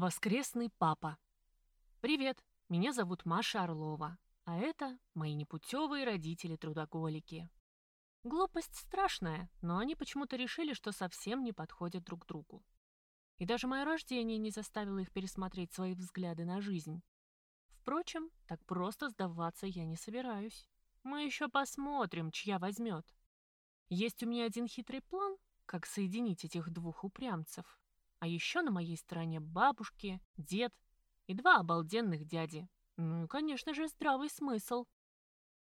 Воскресный папа. Привет, меня зовут Маша Орлова, а это мои непутевые родители-трудоголики. Глупость страшная, но они почему-то решили, что совсем не подходят друг другу. И даже мое рождение не заставило их пересмотреть свои взгляды на жизнь. Впрочем, так просто сдаваться я не собираюсь. Мы еще посмотрим, чья возьмет. Есть у меня один хитрый план, как соединить этих двух упрямцев. А еще на моей стороне бабушки, дед и два обалденных дяди. Ну и, конечно же, здравый смысл.